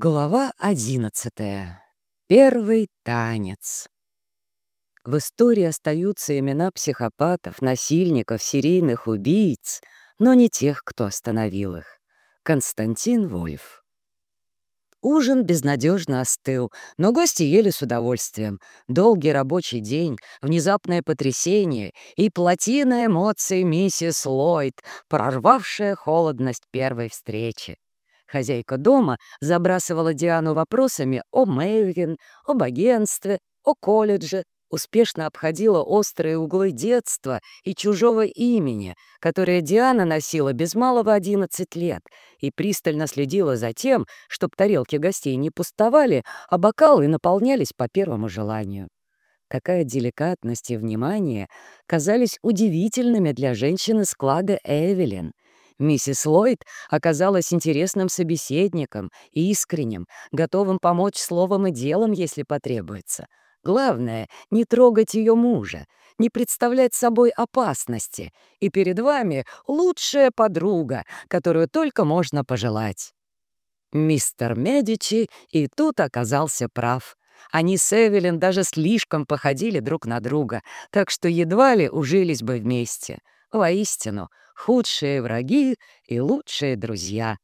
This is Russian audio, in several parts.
Глава одиннадцатая. Первый танец. В истории остаются имена психопатов, насильников, серийных убийц, но не тех, кто остановил их. Константин Вольф. Ужин безнадежно остыл, но гости ели с удовольствием. Долгий рабочий день, внезапное потрясение и плотина эмоций миссис Ллойд, прорвавшая холодность первой встречи. Хозяйка дома забрасывала Диану вопросами о Мэйвин, об агентстве, о колледже, успешно обходила острые углы детства и чужого имени, которое Диана носила без малого 11 лет, и пристально следила за тем, чтобы тарелки гостей не пустовали, а бокалы наполнялись по первому желанию. Какая деликатность и внимание казались удивительными для женщины склада Эвелин — Миссис Ллойд оказалась интересным собеседником, искренним, готовым помочь словом и делом, если потребуется. Главное — не трогать ее мужа, не представлять собой опасности, и перед вами лучшая подруга, которую только можно пожелать. Мистер Медичи и тут оказался прав. Они с Эвелин даже слишком походили друг на друга, так что едва ли ужились бы вместе. Воистину, худшие враги и лучшие друзья.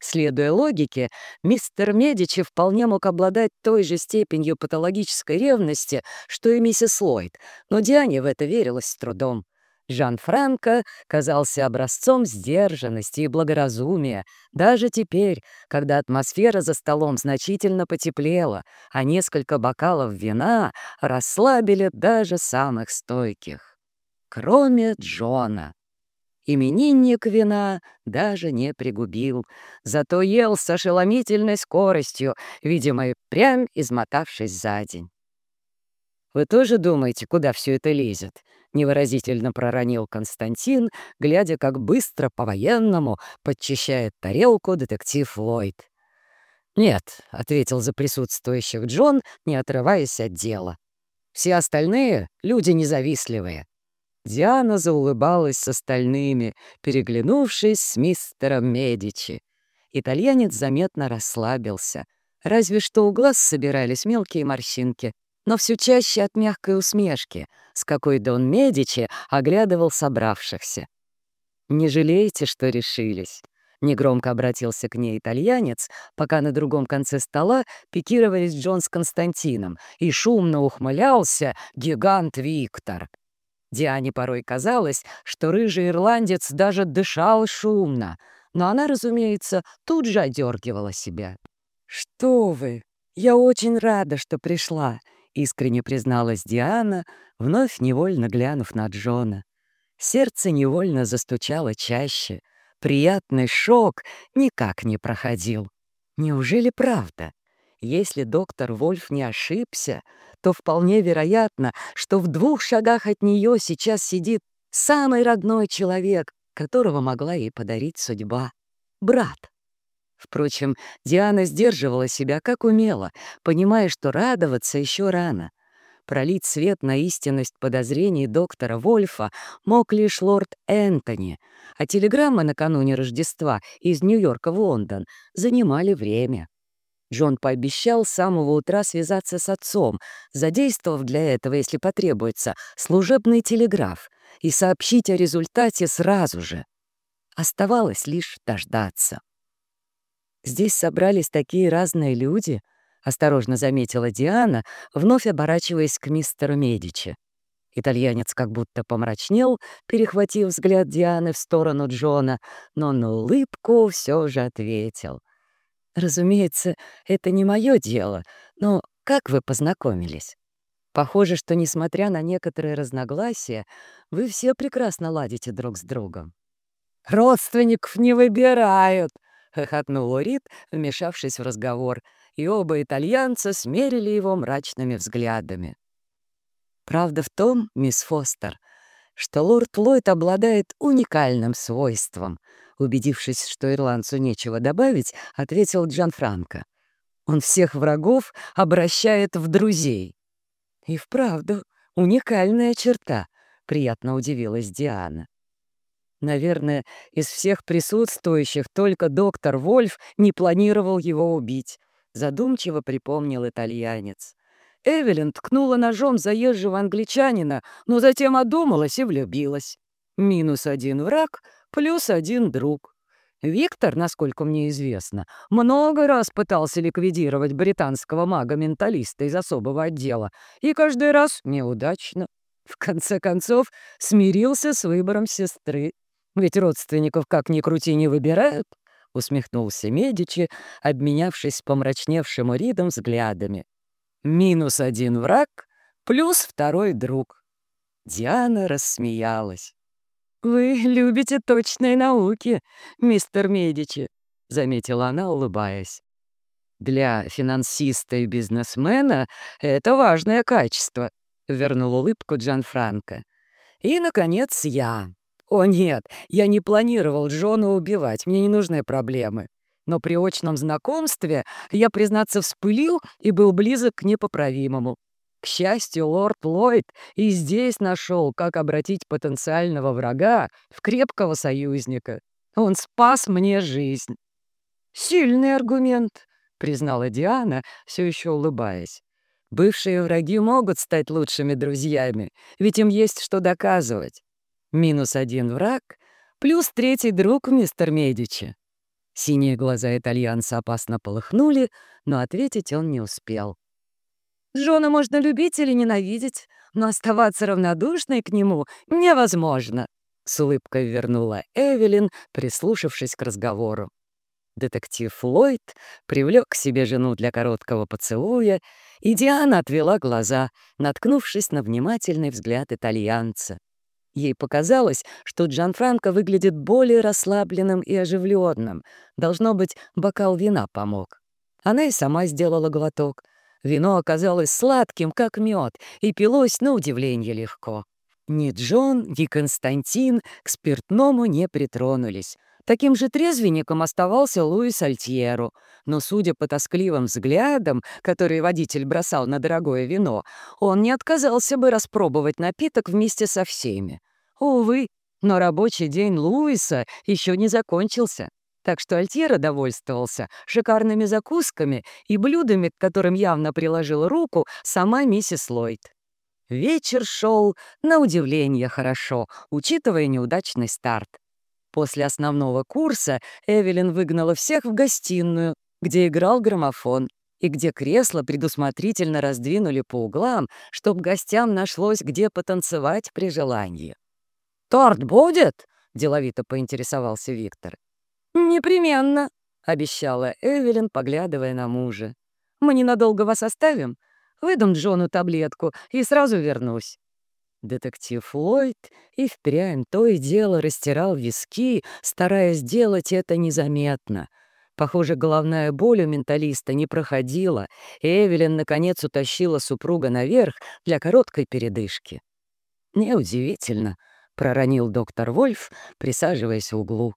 Следуя логике, мистер Медичи вполне мог обладать той же степенью патологической ревности, что и миссис Ллойд, но Диане в это верилось с трудом. Жан-Франко казался образцом сдержанности и благоразумия, даже теперь, когда атмосфера за столом значительно потеплела, а несколько бокалов вина расслабили даже самых стойких. Кроме Джона. Именинник вина даже не пригубил, зато ел с ошеломительной скоростью, видимо, прям измотавшись за день. «Вы тоже думаете, куда все это лезет?» — невыразительно проронил Константин, глядя, как быстро по-военному подчищает тарелку детектив Ллойд. «Нет», — ответил за присутствующих Джон, не отрываясь от дела. «Все остальные — люди независливые. Диана заулыбалась с остальными, переглянувшись с мистером Медичи. Итальянец заметно расслабился. Разве что у глаз собирались мелкие морщинки, но все чаще от мягкой усмешки, с какой Дон Медичи оглядывал собравшихся. «Не жалеете, что решились?» Негромко обратился к ней итальянец, пока на другом конце стола пикировались Джон с Константином, и шумно ухмылялся гигант Виктор. Диане порой казалось, что рыжий ирландец даже дышал шумно, но она, разумеется, тут же одергивала себя. «Что вы! Я очень рада, что пришла!» — искренне призналась Диана, вновь невольно глянув на Джона. Сердце невольно застучало чаще. Приятный шок никак не проходил. Неужели правда? Если доктор Вольф не ошибся, то вполне вероятно, что в двух шагах от нее сейчас сидит самый родной человек, которого могла ей подарить судьба — брат. Впрочем, Диана сдерживала себя как умела, понимая, что радоваться еще рано. Пролить свет на истинность подозрений доктора Вольфа мог лишь лорд Энтони, а телеграммы накануне Рождества из Нью-Йорка в Лондон занимали время. Джон пообещал с самого утра связаться с отцом, задействовав для этого, если потребуется, служебный телеграф и сообщить о результате сразу же. Оставалось лишь дождаться. «Здесь собрались такие разные люди», — осторожно заметила Диана, вновь оборачиваясь к мистеру Медичи. Итальянец как будто помрачнел, перехватив взгляд Дианы в сторону Джона, но на улыбку все же ответил — Разумеется, это не мое дело, но как вы познакомились? Похоже, что, несмотря на некоторые разногласия, вы все прекрасно ладите друг с другом. «Родственников не выбирают!» — хохотнул Урит, вмешавшись в разговор, и оба итальянца смерили его мрачными взглядами. Правда в том, мисс Фостер, что лорд Ллойд обладает уникальным свойством — Убедившись, что ирландцу нечего добавить, ответил Джан Франко. «Он всех врагов обращает в друзей». «И вправду, уникальная черта», — приятно удивилась Диана. Наверное, из всех присутствующих только доктор Вольф не планировал его убить. Задумчиво припомнил итальянец. Эвелин ткнула ножом заезжего англичанина, но затем одумалась и влюбилась. Минус один враг, плюс один друг. Виктор, насколько мне известно, много раз пытался ликвидировать британского мага-менталиста из особого отдела, и каждый раз неудачно. В конце концов, смирился с выбором сестры. Ведь родственников как ни крути не выбирают, — усмехнулся Медичи, обменявшись с помрачневшим Ридом взглядами. Минус один враг, плюс второй друг. Диана рассмеялась. «Вы любите точные науки, мистер Медичи», — заметила она, улыбаясь. «Для финансиста и бизнесмена это важное качество», — вернул улыбку Джан Франко. «И, наконец, я. О нет, я не планировал Джона убивать, мне не нужны проблемы но при очном знакомстве я, признаться, вспылил и был близок к непоправимому. К счастью, лорд Ллойд и здесь нашел, как обратить потенциального врага в крепкого союзника. Он спас мне жизнь. «Сильный аргумент», — признала Диана, все еще улыбаясь. «Бывшие враги могут стать лучшими друзьями, ведь им есть что доказывать. Минус один враг, плюс третий друг, мистер Медичи. Синие глаза итальянца опасно полыхнули, но ответить он не успел. «Джона можно любить или ненавидеть, но оставаться равнодушной к нему невозможно», — с улыбкой вернула Эвелин, прислушавшись к разговору. Детектив Флойд привлек к себе жену для короткого поцелуя, и Диана отвела глаза, наткнувшись на внимательный взгляд итальянца. Ей показалось, что Джанфранко выглядит более расслабленным и оживленным. Должно быть, бокал вина помог. Она и сама сделала глоток. Вино оказалось сладким, как мед, и пилось на удивление легко. Ни Джон, ни Константин к спиртному не притронулись. Таким же трезвенником оставался Луис Альтьеру, но, судя по тоскливым взглядам, которые водитель бросал на дорогое вино, он не отказался бы распробовать напиток вместе со всеми. Увы, но рабочий день Луиса еще не закончился, так что Альтьера довольствовался шикарными закусками и блюдами, к которым явно приложила руку сама миссис Ллойд. Вечер шел, на удивление, хорошо, учитывая неудачный старт. После основного курса Эвелин выгнала всех в гостиную, где играл граммофон, и где кресла предусмотрительно раздвинули по углам, чтобы гостям нашлось где потанцевать при желании. «Торт будет?» — деловито поинтересовался Виктор. «Непременно», — обещала Эвелин, поглядывая на мужа. «Мы ненадолго вас оставим. Выдам Джону таблетку и сразу вернусь». Детектив Ллойд и впрямь то и дело растирал виски, стараясь сделать это незаметно. Похоже, головная боль у менталиста не проходила, и Эвелин наконец утащила супруга наверх для короткой передышки. «Неудивительно», — проронил доктор Вольф, присаживаясь в углу.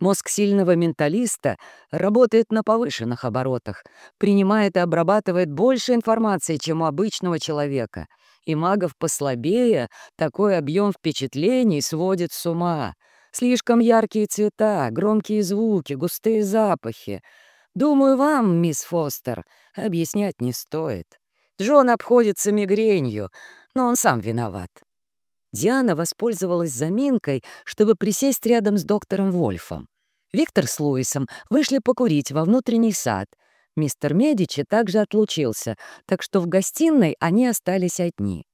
Мозг сильного менталиста работает на повышенных оборотах, принимает и обрабатывает больше информации, чем у обычного человека — и магов послабее такой объем впечатлений сводит с ума. Слишком яркие цвета, громкие звуки, густые запахи. Думаю, вам, мисс Фостер, объяснять не стоит. Джон обходится мигренью, но он сам виноват. Диана воспользовалась заминкой, чтобы присесть рядом с доктором Вольфом. Виктор с Луисом вышли покурить во внутренний сад — Мистер Медичи также отлучился, так что в гостиной они остались одни.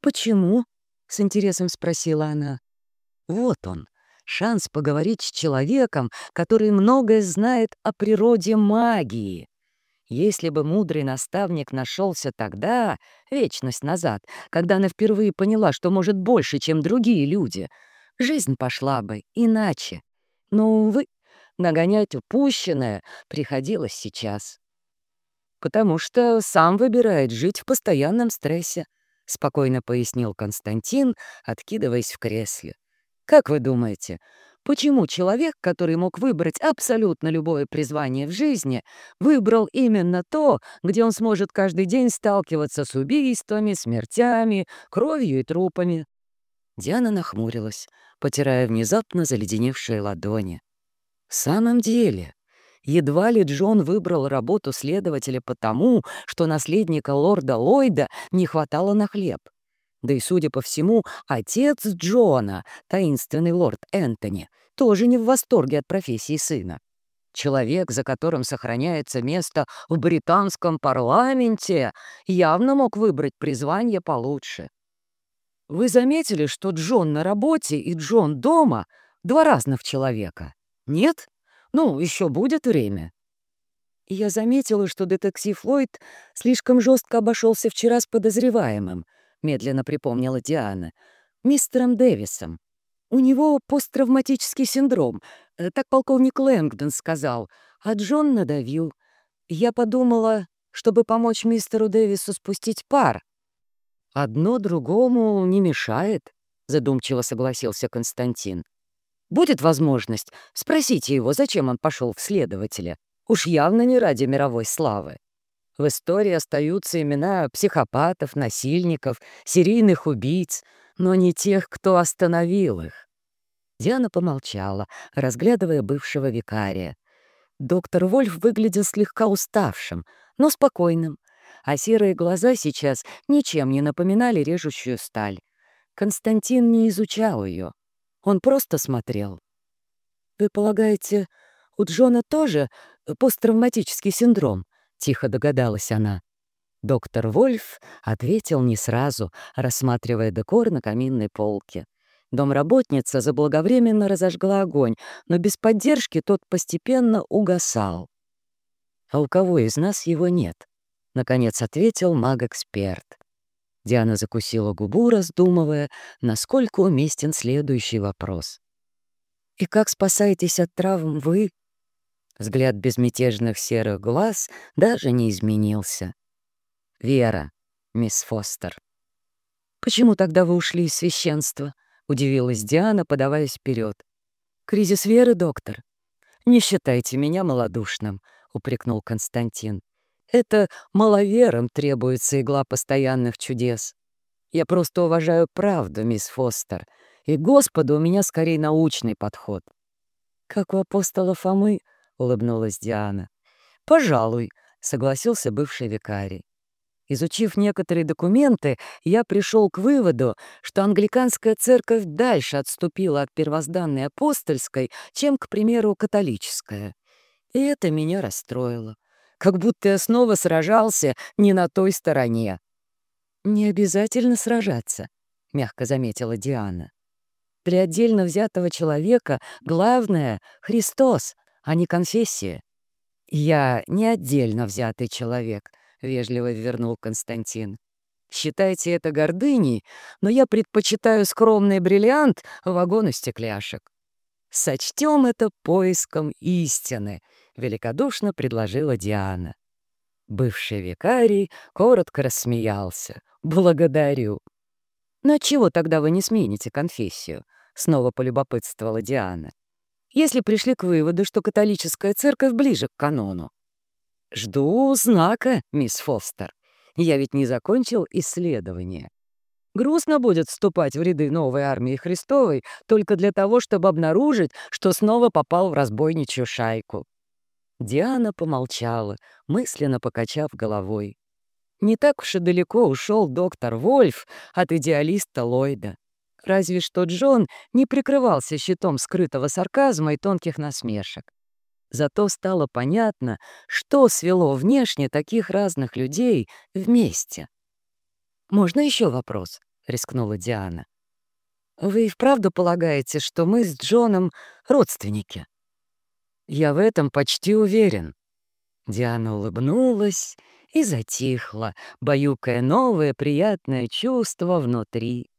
«Почему?» — с интересом спросила она. «Вот он, шанс поговорить с человеком, который многое знает о природе магии. Если бы мудрый наставник нашелся тогда, вечность назад, когда она впервые поняла, что может больше, чем другие люди, жизнь пошла бы иначе. Но, увы, нагонять упущенное приходилось сейчас. «Потому что сам выбирает жить в постоянном стрессе», — спокойно пояснил Константин, откидываясь в кресле. «Как вы думаете, почему человек, который мог выбрать абсолютно любое призвание в жизни, выбрал именно то, где он сможет каждый день сталкиваться с убийствами, смертями, кровью и трупами?» Диана нахмурилась, потирая внезапно заледеневшие ладони. В самом деле, едва ли Джон выбрал работу следователя потому, что наследника лорда Ллойда не хватало на хлеб. Да и, судя по всему, отец Джона, таинственный лорд Энтони, тоже не в восторге от профессии сына. Человек, за которым сохраняется место в британском парламенте, явно мог выбрать призвание получше. Вы заметили, что Джон на работе и Джон дома — два разных человека? Нет? Ну, еще будет время. я заметила, что детектив Флойд слишком жестко обошелся вчера с подозреваемым, медленно припомнила Диана, мистером Дэвисом. У него посттравматический синдром, э, так полковник Лэнгдон сказал, а Джон надавил. Я подумала, чтобы помочь мистеру Дэвису спустить пар. «Одно другому не мешает», — задумчиво согласился Константин. «Будет возможность, спросите его, зачем он пошел в следователя. Уж явно не ради мировой славы. В истории остаются имена психопатов, насильников, серийных убийц, но не тех, кто остановил их. Диана помолчала, разглядывая бывшего викария. Доктор Вольф выглядел слегка уставшим, но спокойным, а серые глаза сейчас ничем не напоминали режущую сталь. Константин не изучал ее. Он просто смотрел. «Вы полагаете, у Джона тоже посттравматический синдром?» — тихо догадалась она. Доктор Вольф ответил не сразу, рассматривая декор на каминной полке. Домработница заблаговременно разожгла огонь, но без поддержки тот постепенно угасал. «А у кого из нас его нет?» — наконец ответил маг-эксперт. Диана закусила губу, раздумывая, насколько уместен следующий вопрос. «И как спасаетесь от травм вы?» Взгляд безмятежных серых глаз даже не изменился. «Вера, мисс Фостер». «Почему тогда вы ушли из священства?» — удивилась Диана, подаваясь вперед. «Кризис веры, доктор?» «Не считайте меня малодушным», — упрекнул Константин. «Это маловерам требуется игла постоянных чудес. Я просто уважаю правду, мисс Фостер, и Господу у меня скорее научный подход». «Как у апостола Фомы», — улыбнулась Диана. «Пожалуй», — согласился бывший викарий. Изучив некоторые документы, я пришел к выводу, что англиканская церковь дальше отступила от первозданной апостольской, чем, к примеру, католическая. И это меня расстроило. Как будто я снова сражался не на той стороне. «Не обязательно сражаться», — мягко заметила Диана. «Для отдельно взятого человека главное — Христос, а не конфессия. Я не отдельно взятый человек», — вежливо вернул Константин. «Считайте это гордыней, но я предпочитаю скромный бриллиант вагону стекляшек». «Сочтем это поиском истины», — великодушно предложила Диана. Бывший викарий коротко рассмеялся. «Благодарю». «На чего тогда вы не смените конфессию?» — снова полюбопытствовала Диана. «Если пришли к выводу, что католическая церковь ближе к канону». «Жду знака, мисс Фостер. Я ведь не закончил исследование. Грустно будет вступать в ряды новой армии Христовой только для того, чтобы обнаружить, что снова попал в разбойничью шайку». Диана помолчала, мысленно покачав головой. Не так уж и далеко ушел доктор Вольф от идеалиста Ллойда. Разве что Джон не прикрывался щитом скрытого сарказма и тонких насмешек. Зато стало понятно, что свело внешне таких разных людей вместе. «Можно еще вопрос?» — рискнула Диана. «Вы и вправду полагаете, что мы с Джоном родственники?» «Я в этом почти уверен». Диана улыбнулась и затихла, баюкая новое приятное чувство внутри.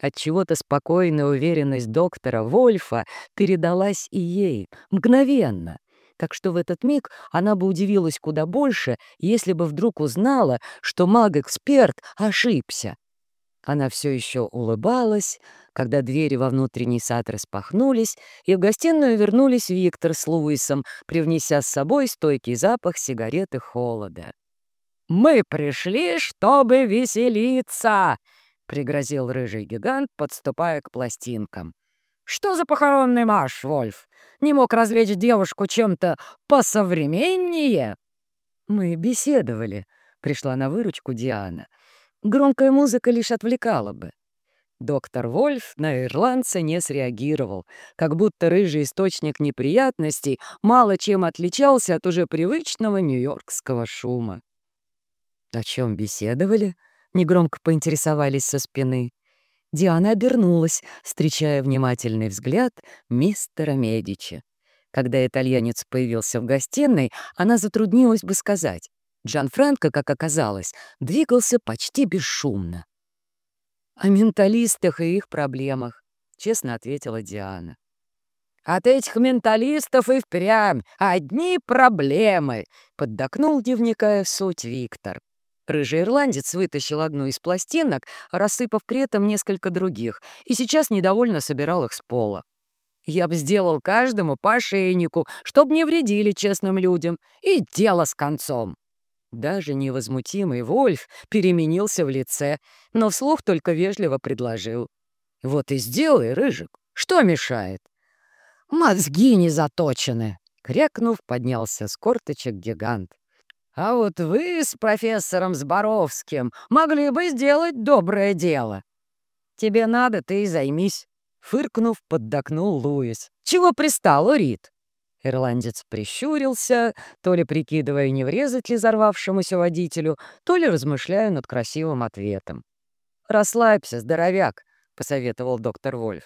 Отчего-то спокойная уверенность доктора Вольфа передалась и ей, мгновенно так что в этот миг она бы удивилась куда больше, если бы вдруг узнала, что маг-эксперт ошибся. Она все еще улыбалась, когда двери во внутренний сад распахнулись, и в гостиную вернулись Виктор с Луисом, привнеся с собой стойкий запах сигарет и холода. «Мы пришли, чтобы веселиться!» — пригрозил рыжий гигант, подступая к пластинкам. «Что за похоронный марш, Вольф? Не мог развлечь девушку чем-то посовременнее?» «Мы беседовали», — пришла на выручку Диана. «Громкая музыка лишь отвлекала бы». Доктор Вольф на ирландца не среагировал, как будто рыжий источник неприятностей мало чем отличался от уже привычного нью-йоркского шума. «О чем беседовали?» негромко поинтересовались со спины. Диана обернулась, встречая внимательный взгляд мистера Медичи. Когда итальянец появился в гостиной, она затруднилась бы сказать. Джан Франко, как оказалось, двигался почти бесшумно. «О менталистах и их проблемах», — честно ответила Диана. «От этих менталистов и впрямь одни проблемы», — поддакнул, дневникая в суть Виктор. Рыжий ирландец вытащил одну из пластинок, рассыпав при этом несколько других, и сейчас недовольно собирал их с пола. «Я бы сделал каждому по ошейнику, чтоб не вредили честным людям, и дело с концом». Даже невозмутимый Вольф переменился в лице, но вслух только вежливо предложил. «Вот и сделай, Рыжик, что мешает?» «Мозги не заточены!» — крякнув, поднялся с корточек гигант. А вот вы с профессором Зборовским могли бы сделать доброе дело. Тебе надо, ты и займись. Фыркнув, поддакнул Луис. Чего пристал, Рит? Ирландец прищурился, то ли прикидывая, не врезать ли взорвавшемуся водителю, то ли размышляя над красивым ответом. «Расслабься, здоровяк», — посоветовал доктор Вольф.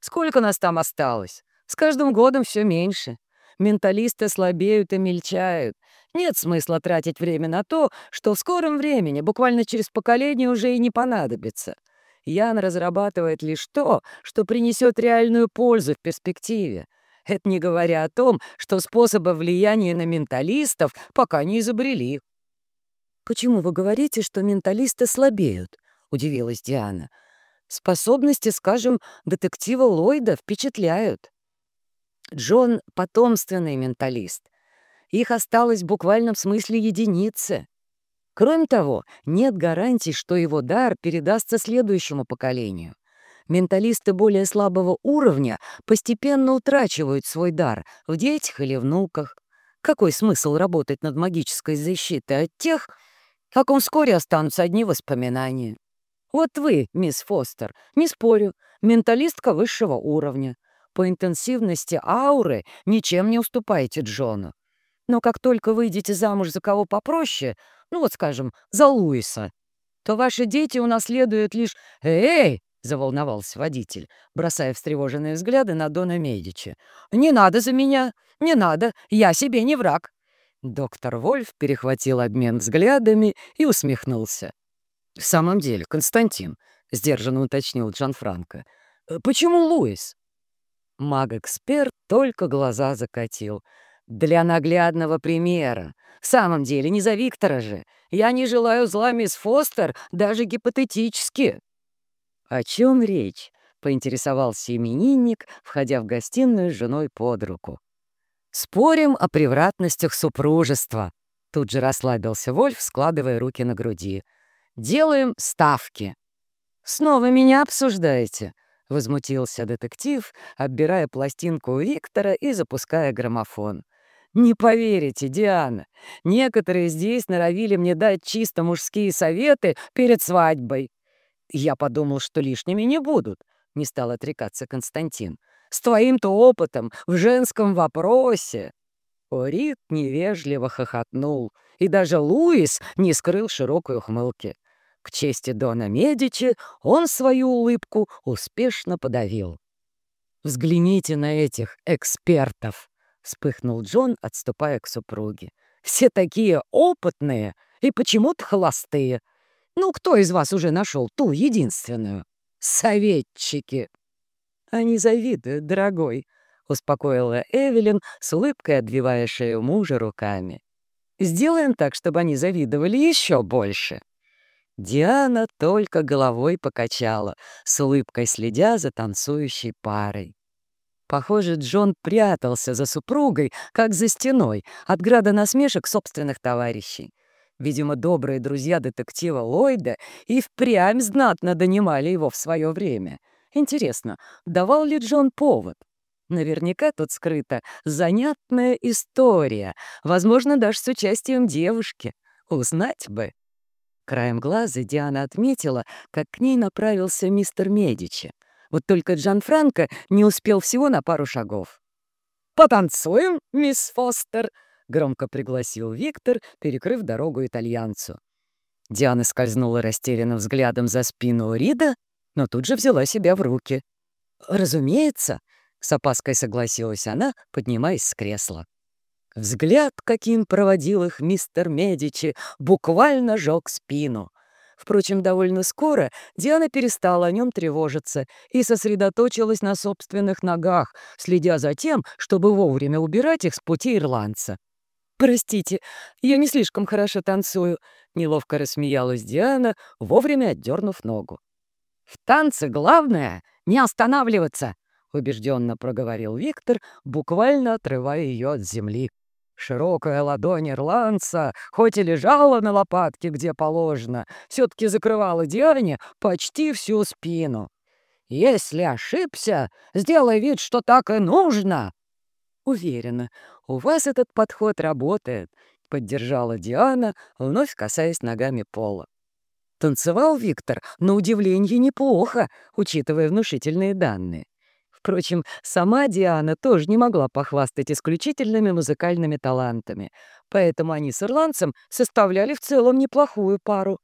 «Сколько нас там осталось? С каждым годом все меньше. Менталисты слабеют и мельчают. Нет смысла тратить время на то, что в скором времени, буквально через поколение, уже и не понадобится. Ян разрабатывает лишь то, что принесет реальную пользу в перспективе. Это не говоря о том, что способы влияния на менталистов пока не изобрели. «Почему вы говорите, что менталисты слабеют?» — удивилась Диана. «Способности, скажем, детектива Ллойда впечатляют». Джон — потомственный менталист. Их осталось в буквальном смысле единицы. Кроме того, нет гарантий, что его дар передастся следующему поколению. Менталисты более слабого уровня постепенно утрачивают свой дар в детях или внуках. Какой смысл работать над магической защитой от тех, о ком вскоре останутся одни воспоминания? Вот вы, мисс Фостер, не спорю, менталистка высшего уровня по интенсивности ауры ничем не уступаете Джону. Но как только выйдете замуж за кого попроще, ну вот, скажем, за Луиса, то ваши дети унаследуют лишь «Эй!» — заволновался водитель, бросая встревоженные взгляды на Дона Медичи. «Не надо за меня! Не надо! Я себе не враг!» Доктор Вольф перехватил обмен взглядами и усмехнулся. «В самом деле, Константин», — сдержанно уточнил Джан Франко, — «почему Луис?» Маг-эксперт только глаза закатил. «Для наглядного примера. В самом деле, не за Виктора же. Я не желаю зла мисс Фостер, даже гипотетически». «О чем речь?» — поинтересовался именинник, входя в гостиную с женой под руку. «Спорим о превратностях супружества», — тут же расслабился Вольф, складывая руки на груди. «Делаем ставки». «Снова меня обсуждаете?» — возмутился детектив, оббирая пластинку Виктора и запуская граммофон. «Не поверите, Диана, некоторые здесь норовили мне дать чисто мужские советы перед свадьбой. Я подумал, что лишними не будут», — не стал отрекаться Константин. «С твоим-то опытом в женском вопросе». Орит невежливо хохотнул, и даже Луис не скрыл широкой ухмылки. К чести Дона Медичи он свою улыбку успешно подавил. «Взгляните на этих экспертов!» — вспыхнул Джон, отступая к супруге. «Все такие опытные и почему-то холостые. Ну, кто из вас уже нашел ту единственную? Советчики!» «Они завидуют, дорогой», — успокоила Эвелин, с улыбкой отбивая шею мужа руками. «Сделаем так, чтобы они завидовали еще больше». Диана только головой покачала, с улыбкой следя за танцующей парой. Похоже, Джон прятался за супругой, как за стеной, от града насмешек собственных товарищей. Видимо, добрые друзья детектива Ллойда и впрямь знатно донимали его в свое время. Интересно, давал ли Джон повод? Наверняка тут скрыта занятная история, возможно, даже с участием девушки. Узнать бы. Краем глаза Диана отметила, как к ней направился мистер Медичи. Вот только Джан Франко не успел всего на пару шагов. «Потанцуем, мисс Фостер!» Громко пригласил Виктор, перекрыв дорогу итальянцу. Диана скользнула растерянным взглядом за спину Рида, но тут же взяла себя в руки. «Разумеется», — с опаской согласилась она, поднимаясь с кресла. Взгляд, каким проводил их мистер Медичи, буквально жег спину. Впрочем, довольно скоро Диана перестала о нем тревожиться и сосредоточилась на собственных ногах, следя за тем, чтобы вовремя убирать их с пути ирландца. «Простите, я не слишком хорошо танцую», — неловко рассмеялась Диана, вовремя отдернув ногу. «В танце главное — не останавливаться», — убежденно проговорил Виктор, буквально отрывая ее от земли. Широкая ладонь ирландца, хоть и лежала на лопатке, где положено, все-таки закрывала Диане почти всю спину. «Если ошибся, сделай вид, что так и нужно!» «Уверена, у вас этот подход работает», — поддержала Диана, вновь касаясь ногами пола. Танцевал Виктор, на удивление, неплохо, учитывая внушительные данные. Впрочем, сама Диана тоже не могла похвастать исключительными музыкальными талантами, поэтому они с ирландцем составляли в целом неплохую пару.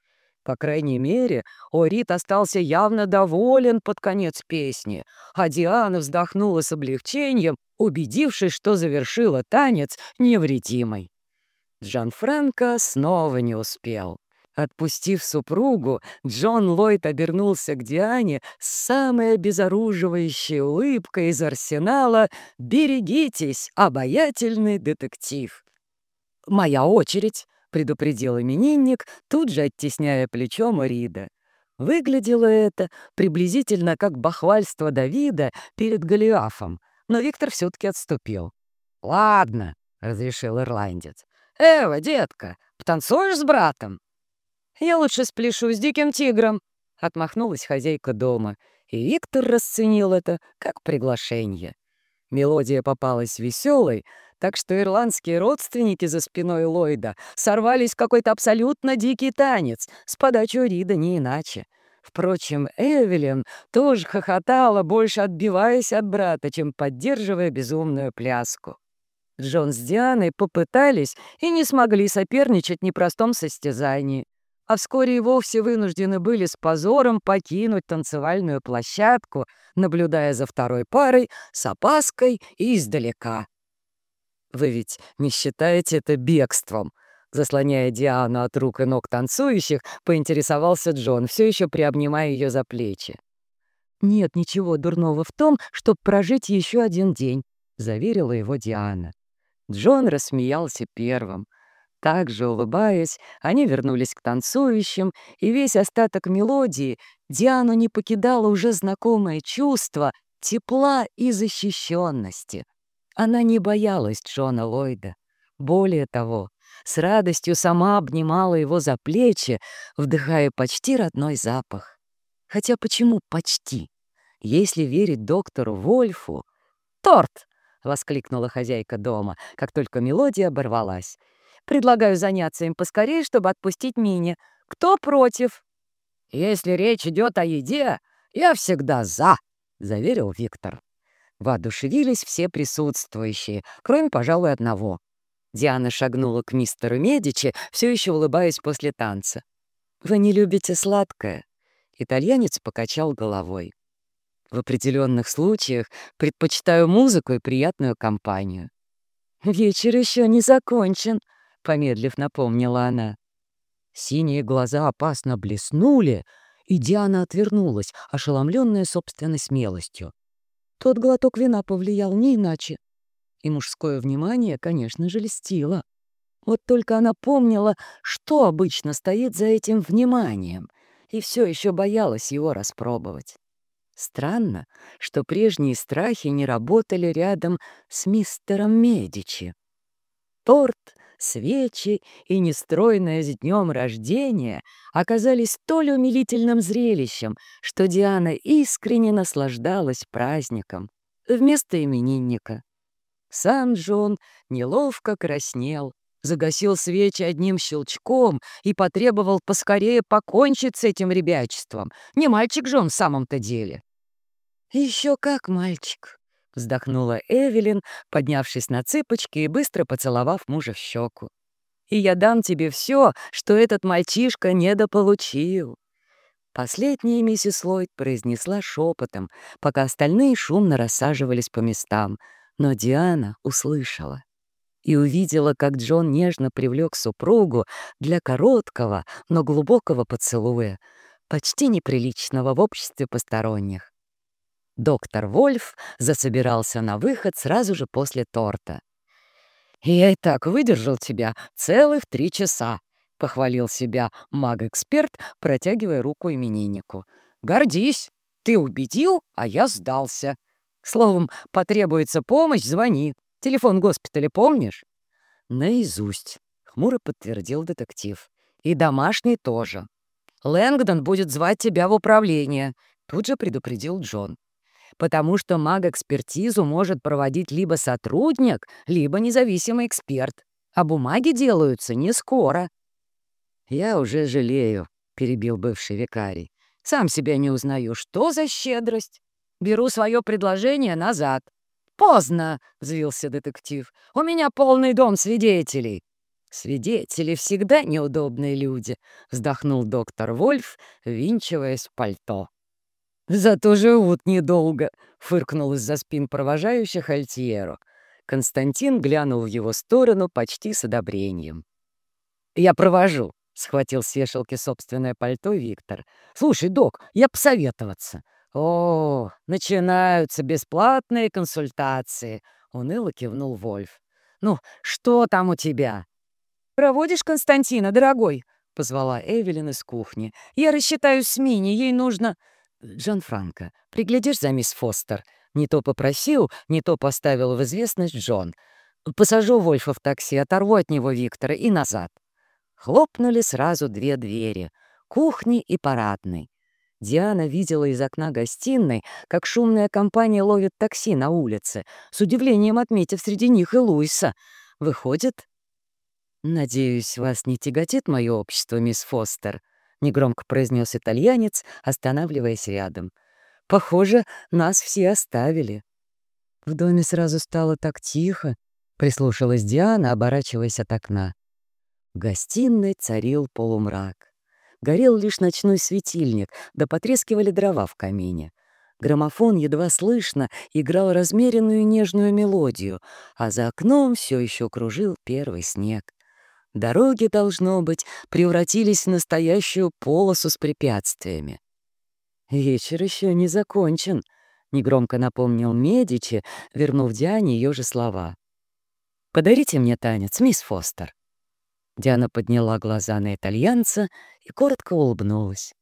По крайней мере, Орит остался явно доволен под конец песни, а Диана вздохнула с облегчением, убедившись, что завершила танец невредимой. Джан Франко снова не успел. Отпустив супругу, Джон Ллойд обернулся к Диане с самой обезоруживающей улыбкой из арсенала «Берегитесь, обаятельный детектив!» «Моя очередь!» — предупредил именинник, тут же оттесняя плечом Рида. Выглядело это приблизительно как бахвальство Давида перед Голиафом, но Виктор все-таки отступил. «Ладно», — разрешил ирландец. «Эва, детка, потанцуешь с братом?» «Я лучше спляшу с диким тигром», — отмахнулась хозяйка дома, и Виктор расценил это как приглашение. Мелодия попалась веселой, так что ирландские родственники за спиной Ллойда сорвались в какой-то абсолютно дикий танец, с подачи Рида не иначе. Впрочем, Эвелин тоже хохотала, больше отбиваясь от брата, чем поддерживая безумную пляску. Джон с Дианой попытались и не смогли соперничать в непростом состязании, а вскоре и вовсе вынуждены были с позором покинуть танцевальную площадку, наблюдая за второй парой с опаской и издалека. «Вы ведь не считаете это бегством?» Заслоняя Диану от рук и ног танцующих, поинтересовался Джон, все еще приобнимая ее за плечи. «Нет ничего дурного в том, чтобы прожить еще один день», — заверила его Диана. Джон рассмеялся первым. Также улыбаясь, они вернулись к танцующим, и весь остаток мелодии Диану не покидало уже знакомое чувство тепла и защищенности. Она не боялась Джона Ллойда. Более того, с радостью сама обнимала его за плечи, вдыхая почти родной запах. Хотя почему почти? Если верить доктору Вольфу... «Торт!» — воскликнула хозяйка дома, как только мелодия оборвалась. «Предлагаю заняться им поскорее, чтобы отпустить Мини. Кто против?» «Если речь идет о еде, я всегда за», — заверил Виктор. Воодушевились все присутствующие, кроме, пожалуй, одного. Диана шагнула к мистеру Медичи, все еще улыбаясь после танца. «Вы не любите сладкое?» Итальянец покачал головой. «В определенных случаях предпочитаю музыку и приятную компанию». «Вечер еще не закончен», — помедлив напомнила она. Синие глаза опасно блеснули, и Диана отвернулась, ошеломленная собственной смелостью. Тот глоток вина повлиял не иначе. И мужское внимание, конечно же, льстило. Вот только она помнила, что обычно стоит за этим вниманием, и все еще боялась его распробовать. Странно, что прежние страхи не работали рядом с мистером Медичи. Торт свечи и нестройное с днем рождения оказались столь умилительным зрелищем, что Диана искренне наслаждалась праздником вместо именинника. Сам Джон неловко краснел, загасил свечи одним щелчком и потребовал поскорее покончить с этим ребячеством. Не мальчик же он в самом-то деле. «Еще как мальчик», — вздохнула Эвелин, поднявшись на цыпочки и быстро поцеловав мужа в щеку. «И я дам тебе все, что этот мальчишка недополучил». Последняя миссис Ллойд произнесла шепотом, пока остальные шумно рассаживались по местам, но Диана услышала и увидела, как Джон нежно привлек супругу для короткого, но глубокого поцелуя, почти неприличного в обществе посторонних. Доктор Вольф засобирался на выход сразу же после торта. «Я и так выдержал тебя целых три часа», — похвалил себя маг-эксперт, протягивая руку имениннику. «Гордись! Ты убедил, а я сдался. Словом, потребуется помощь, звони. Телефон госпиталя помнишь?» «Наизусть», — хмуро подтвердил детектив. «И домашний тоже. Лэнгдон будет звать тебя в управление», — тут же предупредил Джон потому что маг-экспертизу может проводить либо сотрудник, либо независимый эксперт, а бумаги делаются не скоро. «Я уже жалею», — перебил бывший викарий. «Сам себя не узнаю. Что за щедрость? Беру свое предложение назад». «Поздно», — взвился детектив. «У меня полный дом свидетелей». «Свидетели всегда неудобные люди», — вздохнул доктор Вольф, винчиваясь в пальто. «Зато живут недолго», — фыркнул из-за спин провожающих Альтьеро. Константин глянул в его сторону почти с одобрением. «Я провожу», — схватил с вешалки собственное пальто Виктор. «Слушай, док, я посоветоваться». «О, начинаются бесплатные консультации», — уныло кивнул Вольф. «Ну, что там у тебя?» «Проводишь Константина, дорогой?» — позвала Эвелин из кухни. «Я рассчитаюсь с Мини, ей нужно...» Джан Франко, приглядишь за мисс Фостер? Не то попросил, не то поставил в известность Джон. Посажу Вольфа в такси, оторву от него Виктора и назад. Хлопнули сразу две двери — кухни и парадной. Диана видела из окна гостиной, как шумная компания ловит такси на улице, с удивлением отметив среди них и Луиса. Выходит... «Надеюсь, вас не тяготит мое общество, мисс Фостер?» — негромко произнес итальянец, останавливаясь рядом. «Похоже, нас все оставили». В доме сразу стало так тихо, прислушалась Диана, оборачиваясь от окна. В гостиной царил полумрак. Горел лишь ночной светильник, да потрескивали дрова в камине. Граммофон едва слышно играл размеренную нежную мелодию, а за окном все еще кружил первый снег. Дороги, должно быть, превратились в настоящую полосу с препятствиями. «Вечер еще не закончен», — негромко напомнил Медичи, вернув Диане ее же слова. «Подарите мне танец, мисс Фостер». Диана подняла глаза на итальянца и коротко улыбнулась.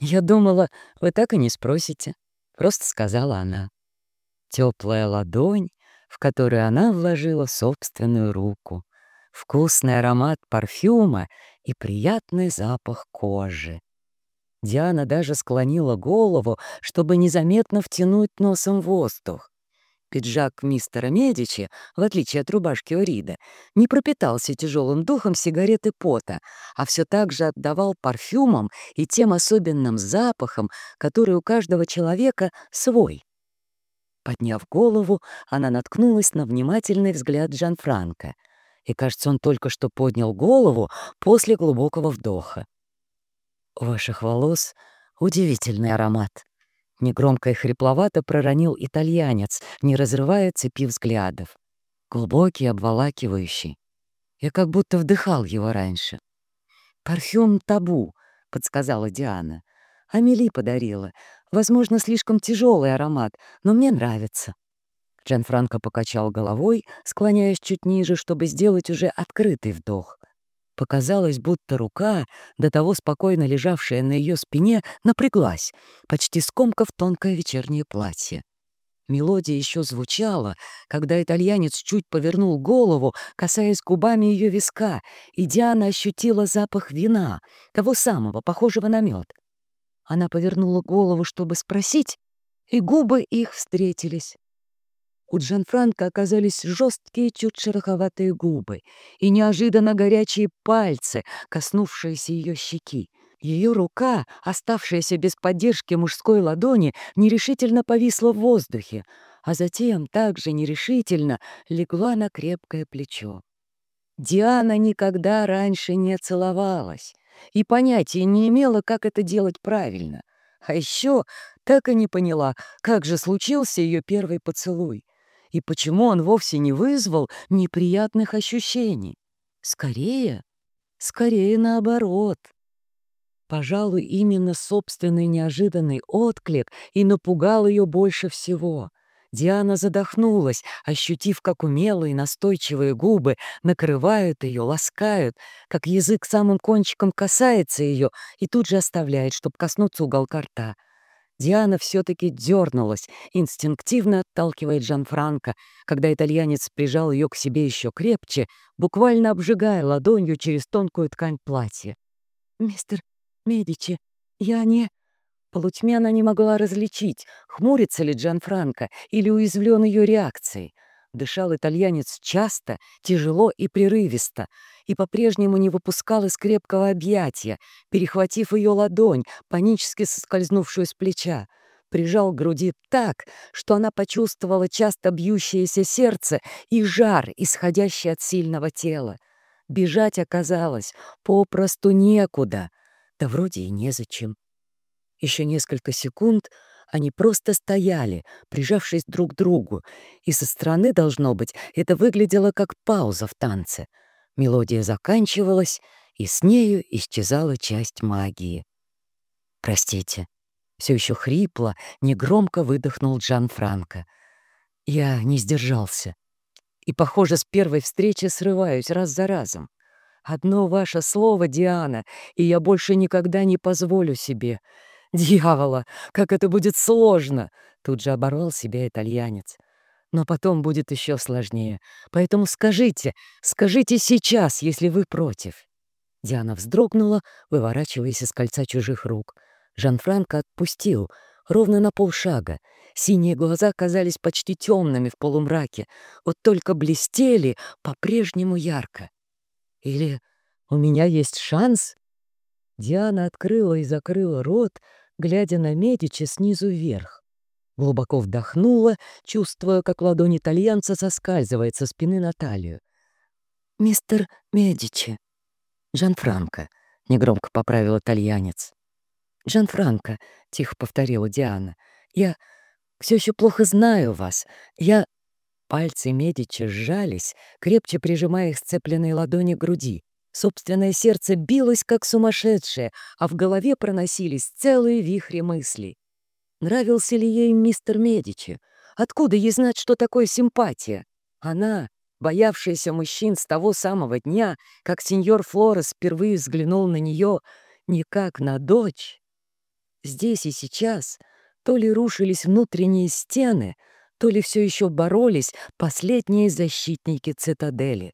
«Я думала, вы так и не спросите», — просто сказала она. Теплая ладонь, в которую она вложила собственную руку вкусный аромат парфюма и приятный запах кожи. Диана даже склонила голову, чтобы незаметно втянуть носом воздух. Пиджак мистера Медичи, в отличие от рубашки Орида, не пропитался тяжелым духом сигареты пота, а все так же отдавал парфюмом и тем особенным запахом, который у каждого человека свой. Подняв голову, она наткнулась на внимательный взгляд Джанфранко — и, кажется, он только что поднял голову после глубокого вдоха. «У ваших волос удивительный аромат», — негромко и хрипловато проронил итальянец, не разрывая цепи взглядов. Глубокий, обволакивающий. Я как будто вдыхал его раньше. «Парфюм табу», — подсказала Диана. «Амели подарила. Возможно, слишком тяжелый аромат, но мне нравится». Джанфранко покачал головой, склоняясь чуть ниже, чтобы сделать уже открытый вдох. Показалось, будто рука, до того спокойно лежавшая на ее спине, напряглась, почти скомкав тонкое вечернее платье. Мелодия еще звучала, когда итальянец чуть повернул голову, касаясь губами ее виска, и Диана ощутила запах вина, того самого, похожего на мед. Она повернула голову, чтобы спросить, и губы их встретились. У Джанфранко оказались жесткие, чуть шероховатые губы и неожиданно горячие пальцы, коснувшиеся ее щеки. Ее рука, оставшаяся без поддержки мужской ладони, нерешительно повисла в воздухе, а затем также нерешительно легла на крепкое плечо. Диана никогда раньше не целовалась и понятия не имела, как это делать правильно. А еще так и не поняла, как же случился ее первый поцелуй и почему он вовсе не вызвал неприятных ощущений. Скорее, скорее наоборот. Пожалуй, именно собственный неожиданный отклик и напугал ее больше всего. Диана задохнулась, ощутив, как умелые настойчивые губы накрывают ее, ласкают, как язык самым кончиком касается ее и тут же оставляет, чтобы коснуться уголка рта. Диана все-таки дернулась, инстинктивно отталкивая Джанфранко, когда итальянец прижал ее к себе еще крепче, буквально обжигая ладонью через тонкую ткань платья. «Мистер Медичи, я не...» Полутьме она не могла различить, хмурится ли Джан Франко или уязвлен ее реакцией. Дышал итальянец часто, тяжело и прерывисто, и по-прежнему не выпускал из крепкого объятия, перехватив ее ладонь, панически соскользнувшую с плеча. Прижал к груди так, что она почувствовала часто бьющееся сердце и жар, исходящий от сильного тела. Бежать оказалось попросту некуда — да вроде и незачем. Еще несколько секунд они просто стояли, прижавшись друг к другу, и со стороны, должно быть, это выглядело как пауза в танце. Мелодия заканчивалась, и с нею исчезала часть магии. «Простите», — все еще хрипло, негромко выдохнул Джан Франко. «Я не сдержался. И, похоже, с первой встречи срываюсь раз за разом. Одно ваше слово, Диана, и я больше никогда не позволю себе. Дьявола, как это будет сложно!» Тут же оборвал себя итальянец. «Но потом будет еще сложнее. Поэтому скажите, скажите сейчас, если вы против». Диана вздрогнула, выворачиваясь из кольца чужих рук. Жан-Франко отпустил, ровно на полшага. Синие глаза казались почти темными в полумраке, вот только блестели по-прежнему ярко. Или у меня есть шанс? Диана открыла и закрыла рот, глядя на Медичи снизу вверх. Глубоко вдохнула, чувствуя, как ладонь итальянца соскальзывает со спины на талию. «Мистер Медичи». «Джанфранко», — негромко поправил итальянец. «Джанфранко», — тихо повторила Диана, — «я все еще плохо знаю вас. Я Пальцы Медичи сжались, крепче прижимая их сцепленные ладони к груди. Собственное сердце билось, как сумасшедшее, а в голове проносились целые вихри мыслей. Нравился ли ей мистер Медичи? Откуда ей знать, что такое симпатия? Она, боявшаяся мужчин с того самого дня, как сеньор Флорес впервые взглянул на нее, не как на дочь. Здесь и сейчас то ли рушились внутренние стены — то ли все еще боролись последние защитники цитадели.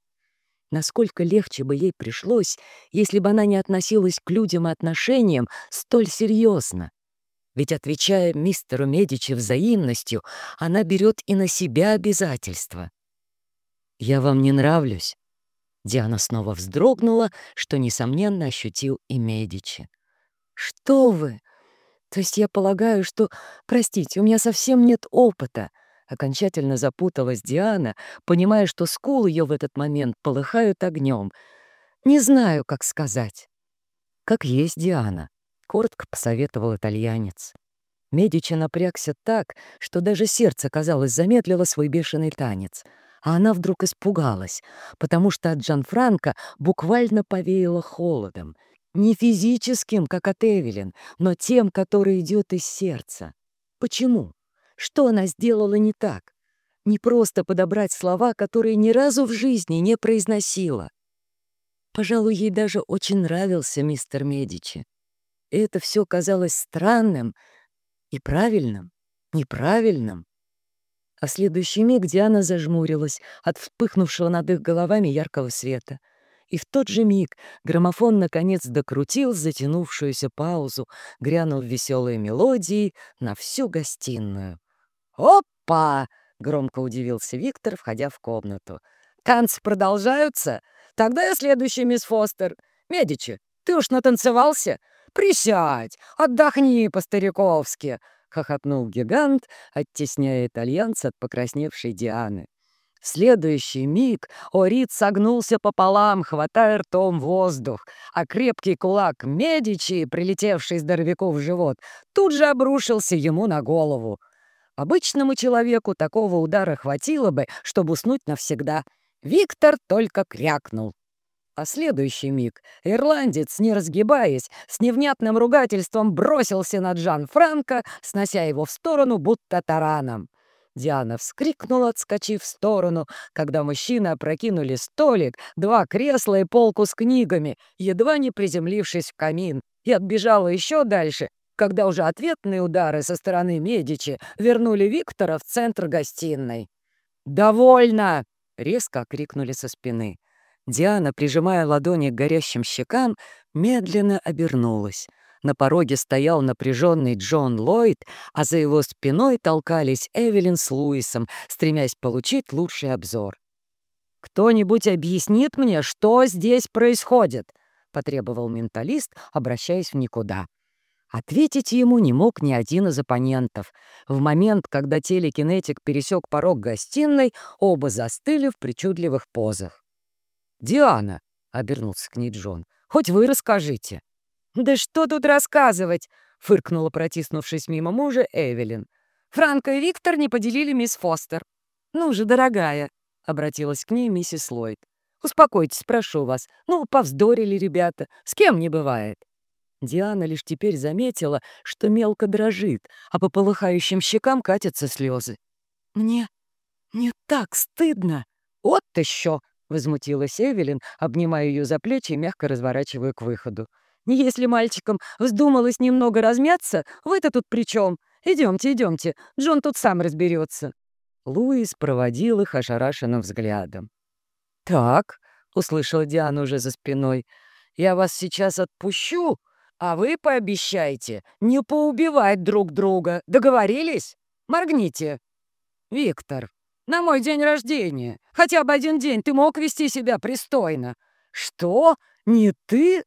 Насколько легче бы ей пришлось, если бы она не относилась к людям и отношениям столь серьезно. Ведь, отвечая мистеру Медичи взаимностью, она берет и на себя обязательства. «Я вам не нравлюсь?» Диана снова вздрогнула, что, несомненно, ощутил и Медичи. «Что вы? То есть я полагаю, что... Простите, у меня совсем нет опыта. Окончательно запуталась Диана, понимая, что скулы ее в этот момент полыхают огнем. Не знаю, как сказать. «Как есть Диана», — коротко посоветовал итальянец. Медичи напрягся так, что даже сердце, казалось, замедлило свой бешеный танец. А она вдруг испугалась, потому что от Джанфранко буквально повеяло холодом. Не физическим, как от Эвелин, но тем, который идет из сердца. Почему? Что она сделала не так? Не просто подобрать слова, которые ни разу в жизни не произносила. Пожалуй, ей даже очень нравился мистер Медичи. Это все казалось странным и правильным, неправильным. А в следующий миг Диана зажмурилась от вспыхнувшего над их головами яркого света. И в тот же миг граммофон наконец докрутил затянувшуюся паузу, грянув веселые мелодии на всю гостиную. «Опа!» — громко удивился Виктор, входя в комнату. «Танцы продолжаются? Тогда я следующий, мисс Фостер. Медичи, ты уж натанцевался? Присядь, отдохни по-стариковски!» — хохотнул гигант, оттесняя итальянца от покрасневшей Дианы. В следующий миг Орит согнулся пополам, хватая ртом воздух, а крепкий кулак Медичи, прилетевший здоровяку в живот, тут же обрушился ему на голову. Обычному человеку такого удара хватило бы, чтобы уснуть навсегда. Виктор только крякнул. А следующий миг ирландец, не разгибаясь, с невнятным ругательством бросился на Джан Франко, снося его в сторону, будто тараном. Диана вскрикнула, отскочив в сторону, когда мужчины опрокинули столик, два кресла и полку с книгами, едва не приземлившись в камин, и отбежала еще дальше, когда уже ответные удары со стороны Медичи вернули Виктора в центр гостиной. «Довольно!» — резко крикнули со спины. Диана, прижимая ладони к горящим щекам, медленно обернулась. На пороге стоял напряженный Джон Ллойд, а за его спиной толкались Эвелин с Луисом, стремясь получить лучший обзор. «Кто-нибудь объяснит мне, что здесь происходит?» — потребовал менталист, обращаясь в никуда. Ответить ему не мог ни один из оппонентов. В момент, когда телекинетик пересек порог гостиной, оба застыли в причудливых позах. «Диана!» — обернулся к ней Джон. «Хоть вы расскажите». «Да что тут рассказывать?» — фыркнула, протиснувшись мимо мужа, Эвелин. «Франко и Виктор не поделили мисс Фостер». «Ну же, дорогая», — обратилась к ней миссис Ллойд. «Успокойтесь, прошу вас. Ну, повздорили ребята. С кем не бывает». Диана лишь теперь заметила, что мелко дрожит, а по полыхающим щекам катятся слезы. «Мне... мне так стыдно!» «Вот еще!» — возмутилась Эвелин, обнимая ее за плечи и мягко разворачивая к выходу. «Если мальчикам вздумалось немного размяться, вы-то тут при чем? Идемте, идемте, Джон тут сам разберется». Луис проводил их ошарашенным взглядом. «Так», — услышала Диана уже за спиной, — «я вас сейчас отпущу, а вы пообещайте не поубивать друг друга. Договорились? Моргните». «Виктор, на мой день рождения. Хотя бы один день ты мог вести себя пристойно. Что? Не ты?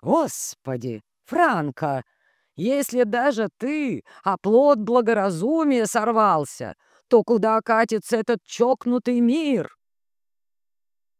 Господи, Франко, если даже ты, оплот благоразумия, сорвался, то куда катится этот чокнутый мир?